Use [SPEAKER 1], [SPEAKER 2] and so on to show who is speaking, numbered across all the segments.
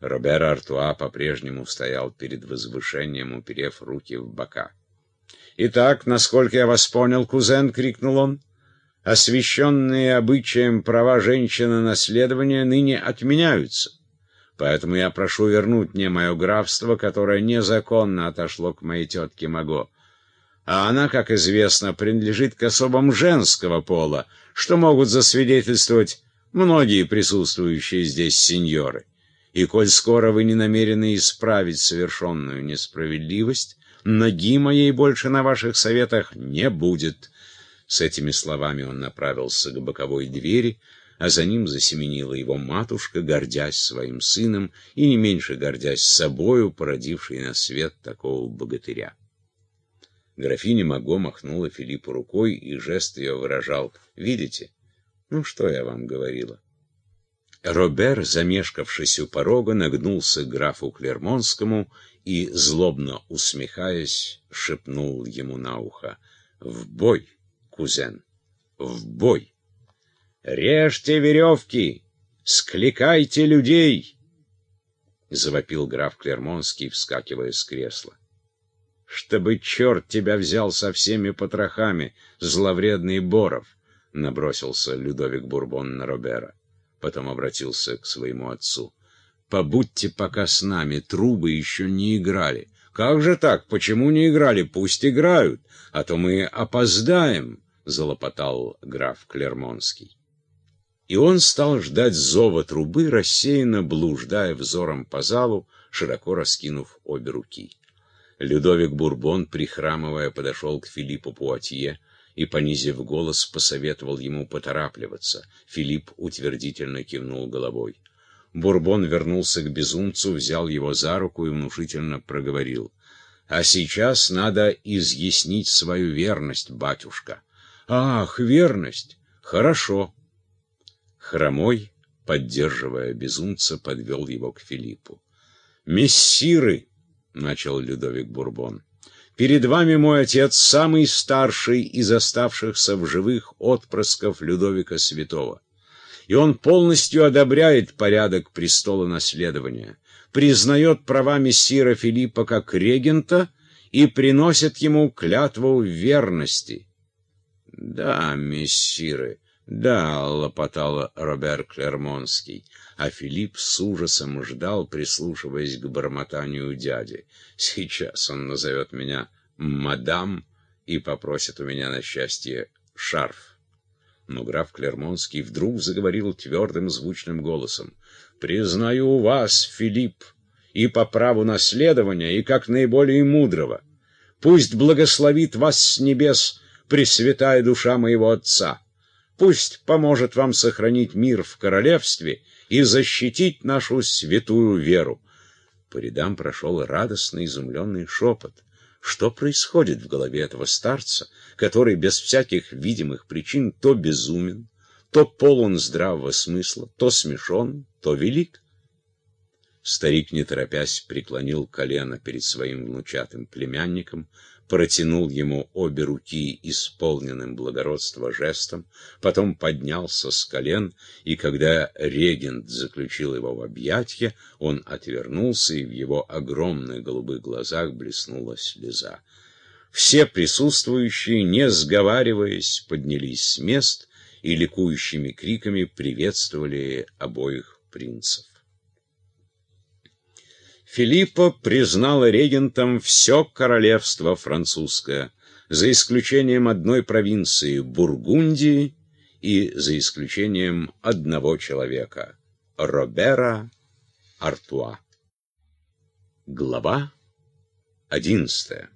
[SPEAKER 1] Робер Артуа по-прежнему стоял перед возвышением, уперев руки в бока. «Итак, насколько я вас понял, кузен», — крикнул он, — «освященные обычаем права женщины на наследование ныне отменяются. Поэтому я прошу вернуть мне мое графство, которое незаконно отошло к моей тетке Маго. А она, как известно, принадлежит к особам женского пола, что могут засвидетельствовать многие присутствующие здесь сеньоры. И коль скоро вы не намерены исправить совершенную несправедливость, ноги моей больше на ваших советах не будет. С этими словами он направился к боковой двери, а за ним засеменила его матушка, гордясь своим сыном и не меньше гордясь собою, породившей на свет такого богатыря. Графиня Маго махнула Филиппу рукой, и жест ее выражал «Видите? Ну, что я вам говорила?» Робер, замешкавшись у порога, нагнулся к графу Клермонскому и, злобно усмехаясь, шепнул ему на ухо «В бой, кузен, в бой!» «Режьте веревки! Скликайте людей!» — завопил граф Клермонский, вскакивая с кресла. «Чтобы черт тебя взял со всеми потрохами, зловредный Боров!» — набросился Людовик Бурбон на Робера. Потом обратился к своему отцу. «Побудьте пока с нами, трубы еще не играли». «Как же так? Почему не играли? Пусть играют, а то мы опоздаем!» — залопотал граф Клермонский и он стал ждать зова трубы, рассеянно блуждая взором по залу, широко раскинув обе руки. Людовик Бурбон, прихрамывая, подошел к Филиппу Пуатье и, понизив голос, посоветовал ему поторапливаться. Филипп утвердительно кивнул головой. Бурбон вернулся к безумцу, взял его за руку и внушительно проговорил. «А сейчас надо изъяснить свою верность, батюшка». «Ах, верность! Хорошо!» Хромой, поддерживая безумца, подвел его к Филиппу. «Мессиры!» — начал Людовик Бурбон. «Перед вами мой отец, самый старший из оставшихся в живых отпрысков Людовика Святого. И он полностью одобряет порядок престола наследования, признает права мессира Филиппа как регента и приносит ему клятву верности». «Да, мессиры», «Да», — лопотал Робер Клермонский, а Филипп с ужасом ждал, прислушиваясь к бормотанию дяди. «Сейчас он назовет меня мадам и попросит у меня на счастье шарф». Но граф Клермонский вдруг заговорил твердым звучным голосом. «Признаю вас, Филипп, и по праву наследования, и как наиболее мудрого. Пусть благословит вас с небес пресвятая душа моего отца». Пусть поможет вам сохранить мир в королевстве и защитить нашу святую веру. По рядам прошел радостный изумленный шепот. Что происходит в голове этого старца, который без всяких видимых причин то безумен, то полон здравого смысла, то смешон, то велик? Старик, не торопясь, преклонил колено перед своим внучатым племянником, протянул ему обе руки исполненным благородства жестом, потом поднялся с колен, и когда регент заключил его в объятья, он отвернулся, и в его огромных голубых глазах блеснула слеза. Все присутствующие, не сговариваясь, поднялись с мест и ликующими криками приветствовали обоих принцев. Филиппа признала регентом все королевство французское, за исключением одной провинции Бургундии и за исключением одного человека — Робера Артуа. Глава одиннадцатая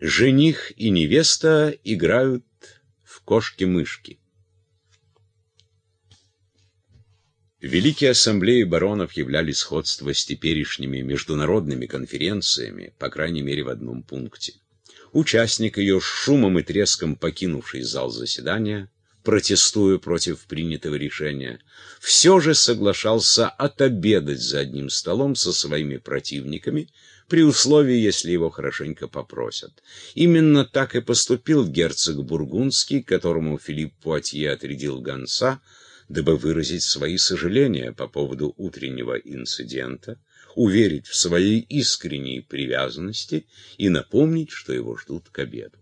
[SPEAKER 1] Жених и невеста играют в кошки-мышки. Великие ассамблеи баронов являли сходство с теперешними международными конференциями, по крайней мере в одном пункте. Участник ее, шумом и треском покинувший зал заседания, протестуя против принятого решения, все же соглашался отобедать за одним столом со своими противниками, при условии, если его хорошенько попросят. Именно так и поступил герцог Бургундский, которому Филипп Пуатье отрядил гонца, дабы выразить свои сожаления по поводу утреннего инцидента, уверить в своей искренней привязанности и напомнить, что его ждут к обеду.